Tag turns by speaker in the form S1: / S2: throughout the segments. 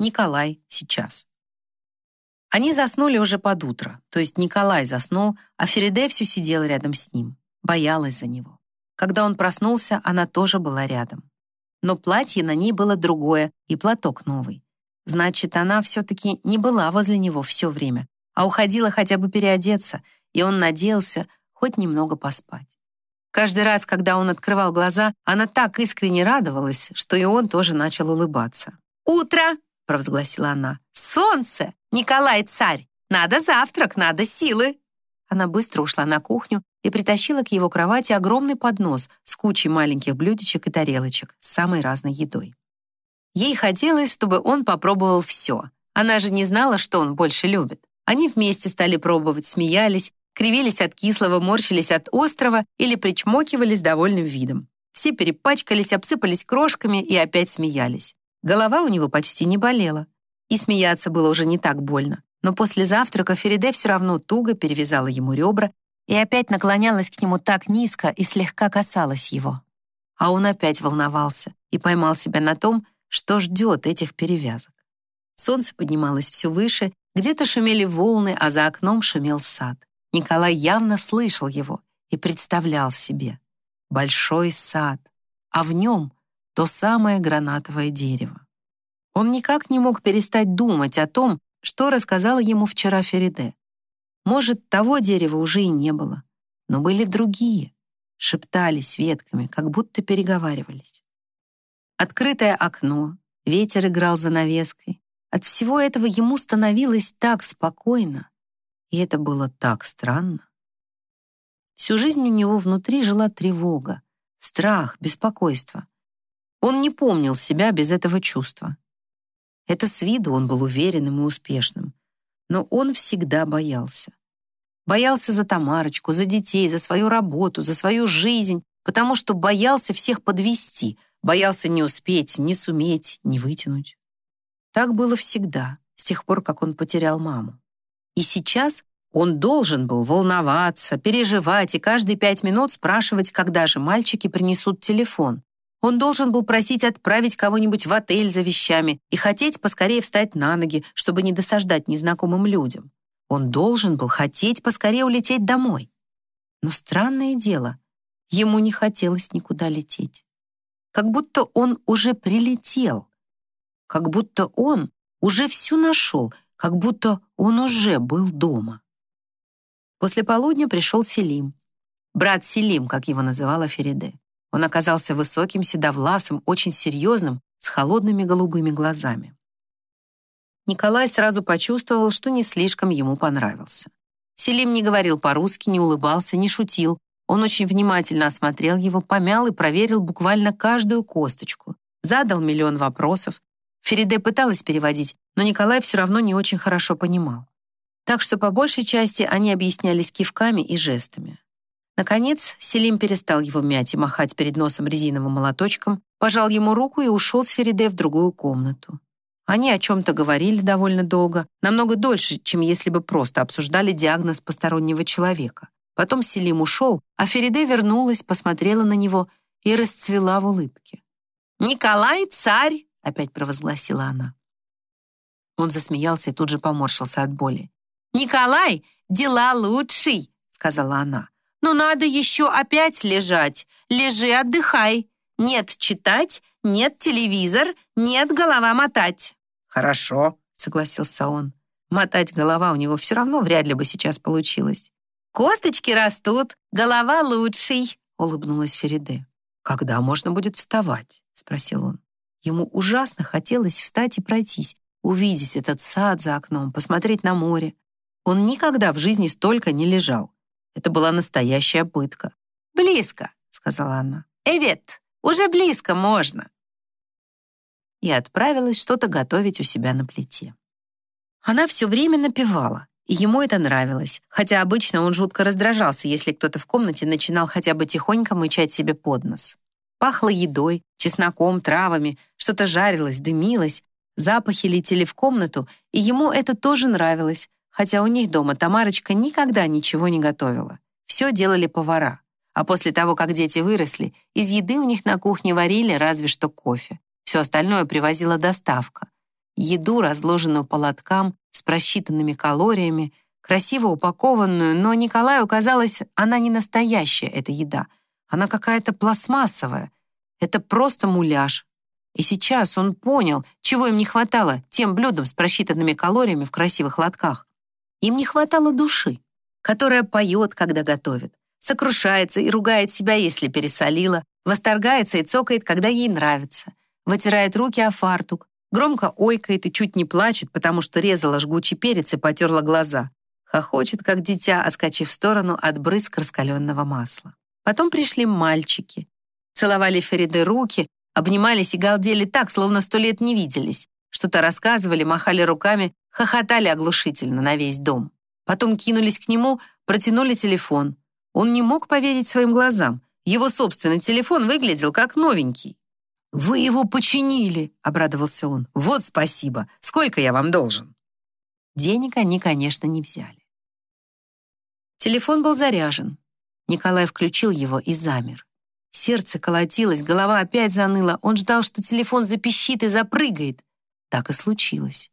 S1: Николай сейчас. Они заснули уже под утро, то есть Николай заснул, а Фериде все сидела рядом с ним, боялась за него. Когда он проснулся, она тоже была рядом. Но платье на ней было другое и платок новый. Значит, она все-таки не была возле него все время, а уходила хотя бы переодеться, и он надеялся хоть немного поспать. Каждый раз, когда он открывал глаза, она так искренне радовалась, что и он тоже начал улыбаться. «Утро!» — провозгласила она. «Солнце! Николай царь! Надо завтрак, надо силы!» Она быстро ушла на кухню и притащила к его кровати огромный поднос с кучей маленьких блюдечек и тарелочек с самой разной едой. Ей хотелось, чтобы он попробовал все. Она же не знала, что он больше любит. Они вместе стали пробовать, смеялись, кривились от кислого, морщились от острого или причмокивали с довольным видом. Все перепачкались, обсыпались крошками и опять смеялись. Голова у него почти не болела. И смеяться было уже не так больно. Но после завтрака Фериде все равно туго перевязала ему ребра и опять наклонялась к нему так низко и слегка касалась его. А он опять волновался и поймал себя на том, что ждет этих перевязок. Солнце поднималось все выше, где-то шумели волны, а за окном шумел сад. Николай явно слышал его и представлял себе. Большой сад, а в нем то самое гранатовое дерево. Он никак не мог перестать думать о том, что рассказала ему вчера Фериде. Может, того дерева уже и не было, но были другие, шептались ветками, как будто переговаривались. Открытое окно, ветер играл за навеской. От всего этого ему становилось так спокойно, и это было так странно. Всю жизнь у него внутри жила тревога, страх, беспокойство. Он не помнил себя без этого чувства. Это с виду он был уверенным и успешным, но он всегда боялся. Боялся за Тамарочку, за детей, за свою работу, за свою жизнь, потому что боялся всех подвести, боялся не успеть, не суметь, не вытянуть. Так было всегда, с тех пор, как он потерял маму. И сейчас он должен был волноваться, переживать и каждые пять минут спрашивать, когда же мальчики принесут телефон. Он должен был просить отправить кого-нибудь в отель за вещами и хотеть поскорее встать на ноги, чтобы не досаждать незнакомым людям. Он должен был хотеть поскорее улететь домой. Но странное дело, ему не хотелось никуда лететь. Как будто он уже прилетел. Как будто он уже все нашел, как будто он уже был дома. После полудня пришел Селим. Брат Селим, как его называла Фериде. Он оказался высоким, седовласым, очень серьезным, с холодными голубыми глазами. Николай сразу почувствовал, что не слишком ему понравился. Селим не говорил по-русски, не улыбался, не шутил. Он очень внимательно осмотрел его, помял и проверил буквально каждую косточку. Задал миллион вопросов. Фериде пыталась переводить, но Николай все равно не очень хорошо понимал. Так что по большей части они объяснялись кивками и жестами. Наконец, Селим перестал его мять и махать перед носом резиновым молоточком, пожал ему руку и ушел с Фериде в другую комнату. Они о чем-то говорили довольно долго, намного дольше, чем если бы просто обсуждали диагноз постороннего человека. Потом Селим ушел, а Фериде вернулась, посмотрела на него и расцвела в улыбке. «Николай царь!» — опять провозгласила она. Он засмеялся и тут же поморщился от боли. «Николай, дела лучший!» — сказала она. Но надо еще опять лежать. Лежи, отдыхай. Нет читать, нет телевизор, нет голова мотать». «Хорошо», — согласился он. Мотать голова у него все равно вряд ли бы сейчас получилось. «Косточки растут, голова лучший», — улыбнулась Фериде. «Когда можно будет вставать?» — спросил он. Ему ужасно хотелось встать и пройтись, увидеть этот сад за окном, посмотреть на море. Он никогда в жизни столько не лежал. Это была настоящая пытка. «Близко», — сказала она. «Эвет, уже близко можно». И отправилась что-то готовить у себя на плите. Она все время напевала, и ему это нравилось, хотя обычно он жутко раздражался, если кто-то в комнате начинал хотя бы тихонько мычать себе под нос. Пахло едой, чесноком, травами, что-то жарилось, дымилось, запахи летели в комнату, и ему это тоже нравилось, хотя у них дома Тамарочка никогда ничего не готовила. Все делали повара. А после того, как дети выросли, из еды у них на кухне варили разве что кофе. Все остальное привозила доставка. еду, разложенную по лоткам, с просчитанными калориями, красиво упакованную, но Николаю казалось, она не настоящая, эта еда. Она какая-то пластмассовая. Это просто муляж. И сейчас он понял, чего им не хватало тем блюдам с просчитанными калориями в красивых лотках. Им не хватало души, которая поет, когда готовит, сокрушается и ругает себя, если пересолила, восторгается и цокает, когда ей нравится, вытирает руки о фартук, громко ойкает и чуть не плачет, потому что резала жгучий перец и потерла глаза, хохочет, как дитя, отскочив в сторону от брызг раскаленного масла. Потом пришли мальчики, целовали Фериды руки, обнимались и галдели так, словно сто лет не виделись, что-то рассказывали, махали руками, хохотали оглушительно на весь дом. Потом кинулись к нему, протянули телефон. Он не мог поверить своим глазам. Его собственный телефон выглядел как новенький. «Вы его починили!» — обрадовался он. «Вот спасибо! Сколько я вам должен?» Денег они, конечно, не взяли. Телефон был заряжен. Николай включил его и замер. Сердце колотилось, голова опять заныла. Он ждал, что телефон запищит и запрыгает. Так и случилось.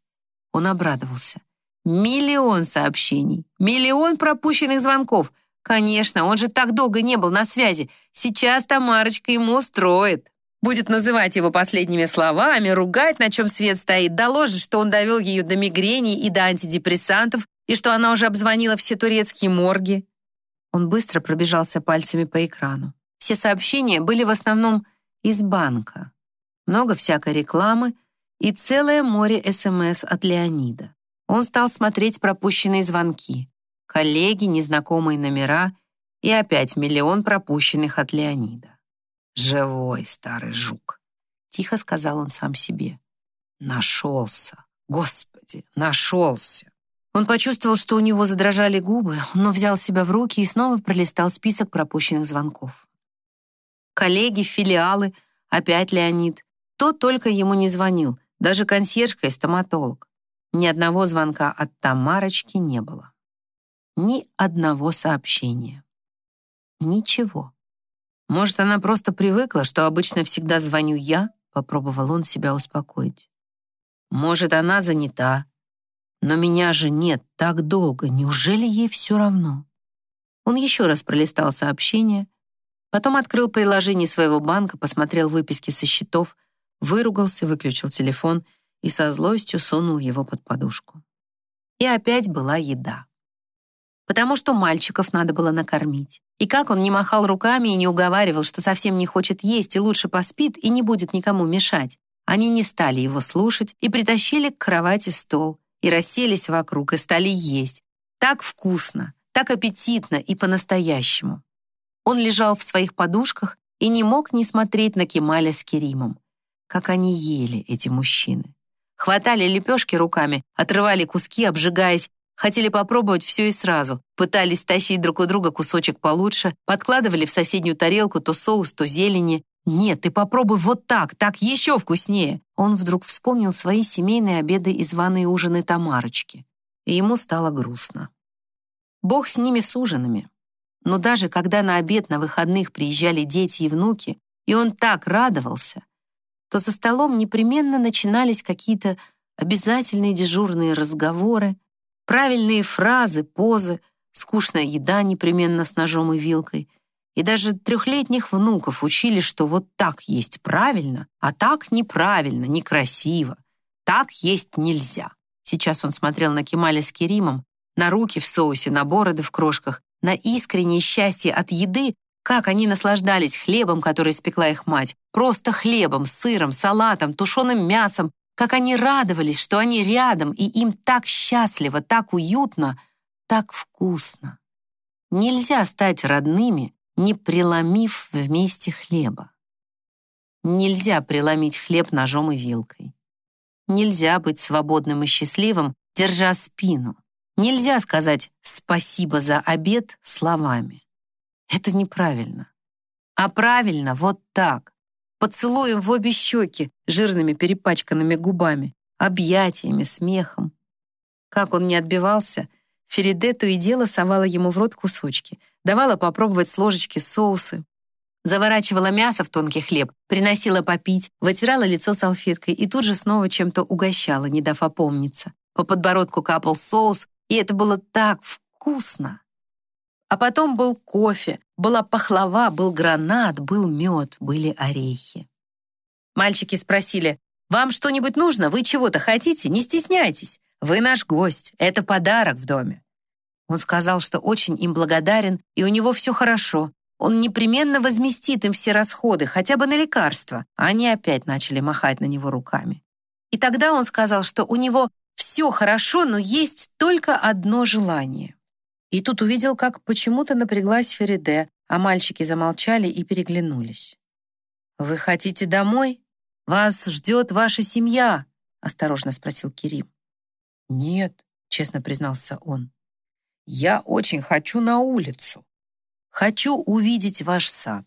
S1: Он обрадовался. Миллион сообщений, миллион пропущенных звонков. Конечно, он же так долго не был на связи. Сейчас Тамарочка ему устроит. Будет называть его последними словами, ругать, на чем свет стоит, доложит, что он довел ее до мигрени и до антидепрессантов, и что она уже обзвонила все турецкие морги. Он быстро пробежался пальцами по экрану. Все сообщения были в основном из банка. Много всякой рекламы и целое море СМС от Леонида. Он стал смотреть пропущенные звонки, коллеги, незнакомые номера и опять миллион пропущенных от Леонида. «Живой старый жук», — тихо сказал он сам себе. «Нашелся! Господи, нашелся!» Он почувствовал, что у него задрожали губы, но взял себя в руки и снова пролистал список пропущенных звонков коллеги, филиалы, опять Леонид. Тот только ему не звонил, даже консьержка и стоматолог. Ни одного звонка от Тамарочки не было. Ни одного сообщения. Ничего. Может, она просто привыкла, что обычно всегда звоню я, попробовал он себя успокоить. Может, она занята. Но меня же нет так долго. Неужели ей все равно? Он еще раз пролистал сообщение, Потом открыл приложение своего банка, посмотрел выписки со счетов, выругался, выключил телефон и со злостью сунул его под подушку. И опять была еда. Потому что мальчиков надо было накормить. И как он не махал руками и не уговаривал, что совсем не хочет есть и лучше поспит и не будет никому мешать. Они не стали его слушать и притащили к кровати стол, и расселись вокруг, и стали есть. Так вкусно, так аппетитно и по-настоящему. Он лежал в своих подушках и не мог не смотреть на Кемаля с Керимом. Как они ели, эти мужчины. Хватали лепешки руками, отрывали куски, обжигаясь, хотели попробовать все и сразу, пытались тащить друг у друга кусочек получше, подкладывали в соседнюю тарелку то соус, то зелени. «Нет, ты попробуй вот так, так еще вкуснее!» Он вдруг вспомнил свои семейные обеды и званые ужины Тамарочки. И ему стало грустно. Бог с ними с ужинами. Но даже когда на обед на выходных приезжали дети и внуки, и он так радовался, то за столом непременно начинались какие-то обязательные дежурные разговоры, правильные фразы, позы, скучная еда непременно с ножом и вилкой. И даже трехлетних внуков учили, что вот так есть правильно, а так неправильно, некрасиво. Так есть нельзя. Сейчас он смотрел на Кемаля с Керимом, на руки в соусе, на бороды в крошках, на искреннее счастье от еды, как они наслаждались хлебом, который испекла их мать, просто хлебом, сыром, салатом, тушеным мясом, как они радовались, что они рядом, и им так счастливо, так уютно, так вкусно. Нельзя стать родными, не преломив вместе хлеба. Нельзя преломить хлеб ножом и вилкой. Нельзя быть свободным и счастливым, держа спину. Нельзя сказать «спасибо за обед» словами. Это неправильно. А правильно вот так. Поцелуем в обе щеки, жирными перепачканными губами, объятиями, смехом. Как он не отбивался, Фериде то и дело совала ему в рот кусочки, давала попробовать с ложечки соусы. Заворачивала мясо в тонкий хлеб, приносила попить, вытирала лицо салфеткой и тут же снова чем-то угощала, не дав опомниться. По подбородку капал соус, и это было так вкусно. А потом был кофе, была пахлава, был гранат, был мед, были орехи. Мальчики спросили, «Вам что-нибудь нужно? Вы чего-то хотите? Не стесняйтесь. Вы наш гость. Это подарок в доме». Он сказал, что очень им благодарен, и у него все хорошо. Он непременно возместит им все расходы, хотя бы на лекарства. Они опять начали махать на него руками. И тогда он сказал, что у него все хорошо, но есть только одно желание. И тут увидел, как почему-то напряглась Фериде, а мальчики замолчали и переглянулись. «Вы хотите домой? Вас ждет ваша семья?» — осторожно спросил Кирим. «Нет», — честно признался он. «Я очень хочу на улицу. Хочу увидеть ваш сад.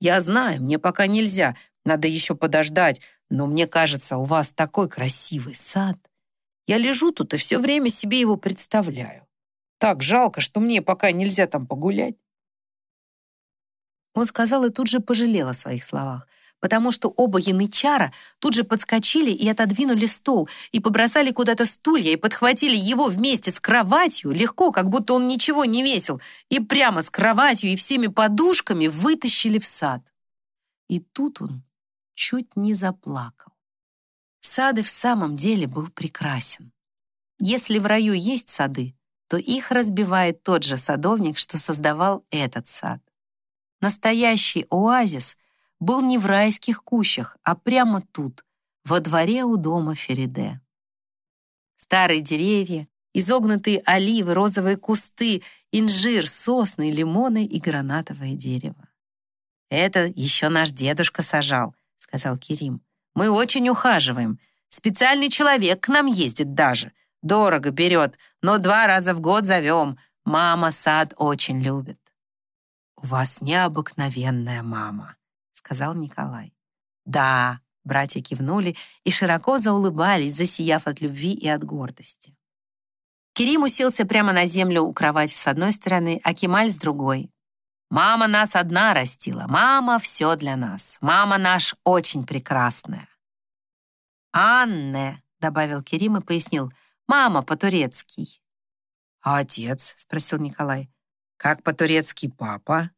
S1: Я знаю, мне пока нельзя, надо еще подождать, но мне кажется, у вас такой красивый сад. Я лежу тут и все время себе его представляю. Так жалко, что мне пока нельзя там погулять. Он сказал и тут же пожалел о своих словах, потому что оба янычара тут же подскочили и отодвинули стол, и побросали куда-то стулья, и подхватили его вместе с кроватью, легко, как будто он ничего не весил, и прямо с кроватью и всеми подушками вытащили в сад. И тут он чуть не заплакал. Сад и в самом деле был прекрасен. Если в раю есть сады, то их разбивает тот же садовник, что создавал этот сад. Настоящий оазис был не в райских кущах, а прямо тут, во дворе у дома Фериде. Старые деревья, изогнутые оливы, розовые кусты, инжир, сосны, лимоны и гранатовое дерево. «Это еще наш дедушка сажал», — сказал Кирим. «Мы очень ухаживаем. Специальный человек к нам ездит даже. Дорого берет, но два раза в год зовем. Мама сад очень любит». «У вас необыкновенная мама», — сказал Николай. «Да», — братья кивнули и широко заулыбались, засияв от любви и от гордости. Керим уселся прямо на землю у кровати с одной стороны, а Кемаль с другой. «Мама нас одна растила. Мама все для нас. Мама наш очень прекрасная». «Анне», — добавил Керим и пояснил, «мама по-турецки». «А отец?» — спросил Николай. «Как по-турецки папа?»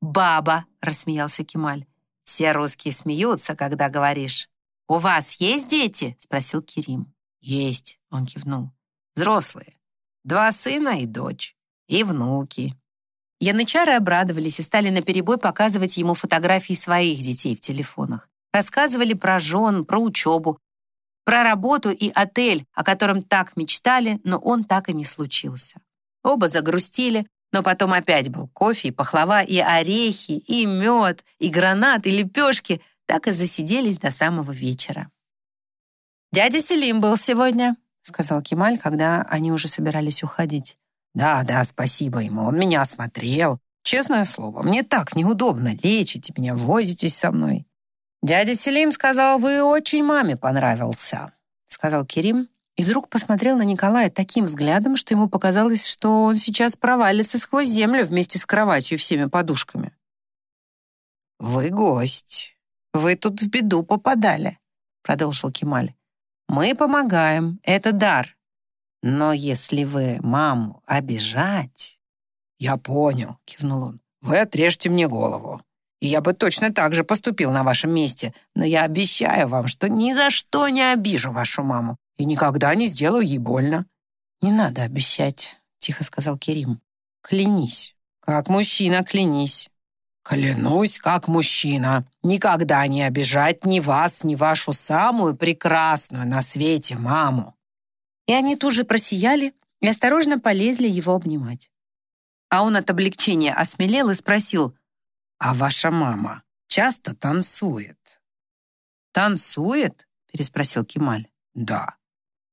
S1: «Баба», — рассмеялся Кемаль. «Все русские смеются, когда говоришь. У вас есть дети?» — спросил Керим. «Есть», — он кивнул. «Взрослые. Два сына и дочь. И внуки». Янычары обрадовались и стали наперебой показывать ему фотографии своих детей в телефонах. Рассказывали про жен, про учебу, про работу и отель, о котором так мечтали, но он так и не случился. Оба загрустили, но потом опять был кофе, и пахлава, и орехи, и мед, и гранат, и лепешки. Так и засиделись до самого вечера. «Дядя Селим был сегодня», — сказал Кемаль, когда они уже собирались уходить. «Да, да, спасибо ему. Он меня осмотрел. Честное слово, мне так неудобно. Лечите меня, возитесь со мной. «Дядя Селим сказал, вы очень маме понравился», сказал Керим, и вдруг посмотрел на Николая таким взглядом, что ему показалось, что он сейчас провалится сквозь землю вместе с кроватью и всеми подушками. «Вы гость. Вы тут в беду попадали», продолжил Кемаль. «Мы помогаем. Это дар. Но если вы маму обижать...» «Я понял», кивнул он. «Вы отрежьте мне голову. И я бы точно так же поступил на вашем месте. Но я обещаю вам, что ни за что не обижу вашу маму и никогда не сделаю ей больно». «Не надо обещать», — тихо сказал Керим. «Клянись. Как мужчина, клянись». «Клянусь, как мужчина, никогда не обижать ни вас, ни вашу самую прекрасную на свете маму». И они тут же просияли и осторожно полезли его обнимать. А он от облегчения осмелел и спросил, «А ваша мама часто танцует?» «Танцует?» — переспросил Кемаль. «Да».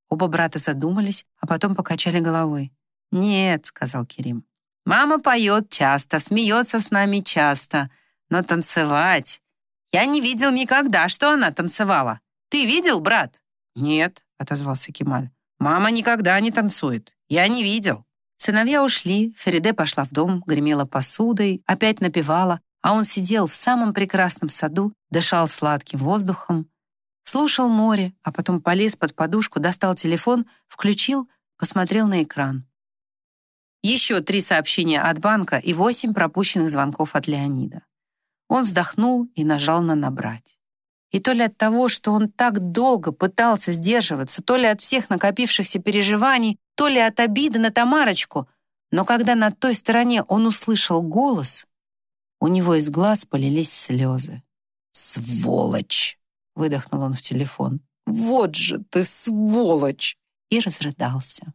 S1: Оба брата задумались, а потом покачали головой. «Нет», — сказал Керим. «Мама поет часто, смеется с нами часто, но танцевать...» «Я не видел никогда, что она танцевала. Ты видел, брат?» «Нет», — отозвался Кемаль. «Мама никогда не танцует. Я не видел». Сыновья ушли, Фериде пошла в дом, гремела посудой, опять напевала, а он сидел в самом прекрасном саду, дышал сладким воздухом, слушал море, а потом полез под подушку, достал телефон, включил, посмотрел на экран. Еще три сообщения от банка и восемь пропущенных звонков от Леонида. Он вздохнул и нажал на «набрать». И то ли от того, что он так долго пытался сдерживаться, то ли от всех накопившихся переживаний, то ли от обиды на Тамарочку, но когда на той стороне он услышал голос, у него из глаз полились слезы. «Сволочь!» — выдохнул он в телефон. «Вот же ты сволочь!» и разрыдался.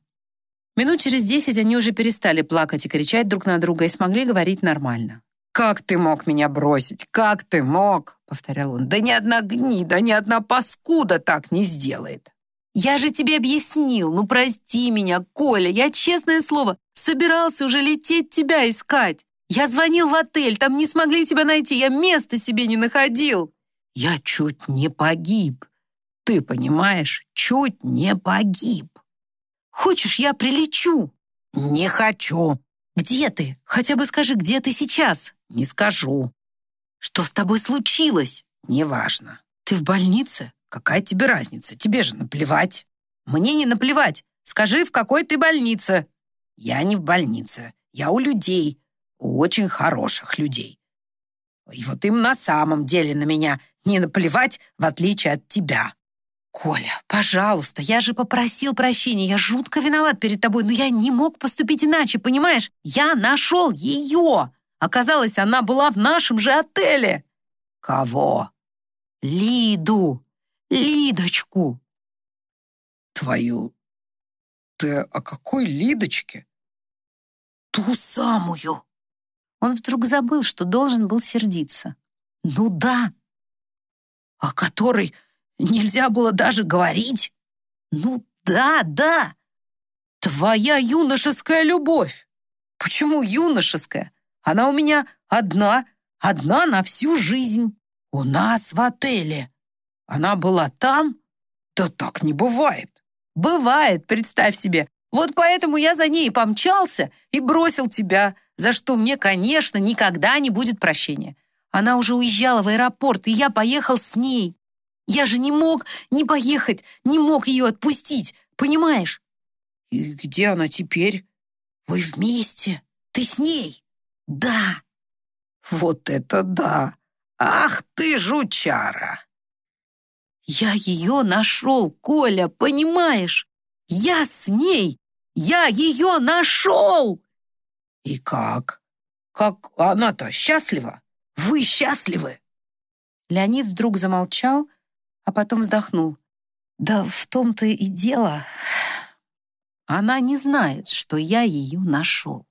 S1: Минут через десять они уже перестали плакать и кричать друг на друга и смогли говорить нормально. «Как ты мог меня бросить? Как ты мог?» — повторял он. «Да ни одна гнида, ни одна паскуда так не сделает!» «Я же тебе объяснил, ну прости меня, Коля, я, честное слово, собирался уже лететь тебя искать. Я звонил в отель, там не смогли тебя найти, я места себе не находил. Я чуть не погиб. Ты понимаешь, чуть не погиб. Хочешь, я прилечу? Не хочу. Где ты? Хотя бы скажи, где ты сейчас? Не скажу. Что с тобой случилось? Неважно. Ты в больнице? Какая тебе разница? Тебе же наплевать. Мне не наплевать. Скажи, в какой ты больнице? Я не в больнице. Я у людей. У очень хороших людей. И вот им на самом деле на меня не наплевать, в отличие от тебя. Коля, пожалуйста, я же попросил прощения. Я жутко виноват перед тобой, но я не мог поступить иначе, понимаешь? Я нашел ее. Оказалось, она была в нашем же отеле. Кого? Лиду. Лидочку!» «Твою... Ты о какой Лидочке?» «Ту самую!» Он вдруг забыл, что должен был сердиться. «Ну да!» «О которой нельзя было даже говорить?» «Ну да, да!» «Твоя юношеская любовь!» «Почему юношеская? Она у меня одна, одна на всю жизнь. У нас в отеле она была там? Да так не бывает. Бывает, представь себе. Вот поэтому я за ней помчался и бросил тебя, за что мне, конечно, никогда не будет прощения. Она уже уезжала в аэропорт, и я поехал с ней. Я же не мог не поехать, не мог ее отпустить, понимаешь? И где она теперь? Вы вместе? Ты с ней? Да. Вот это да! Ах ты, жучара! Я ее нашел, Коля, понимаешь? Я с ней! Я ее нашел! И как? Как она-то счастлива? Вы счастливы? Леонид вдруг замолчал, а потом вздохнул. Да в том-то и дело. Она не знает, что я ее нашел.